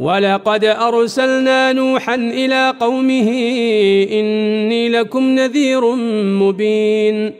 ولقد أرسلنا نوحا إلى قومه إني لكم نذير مبين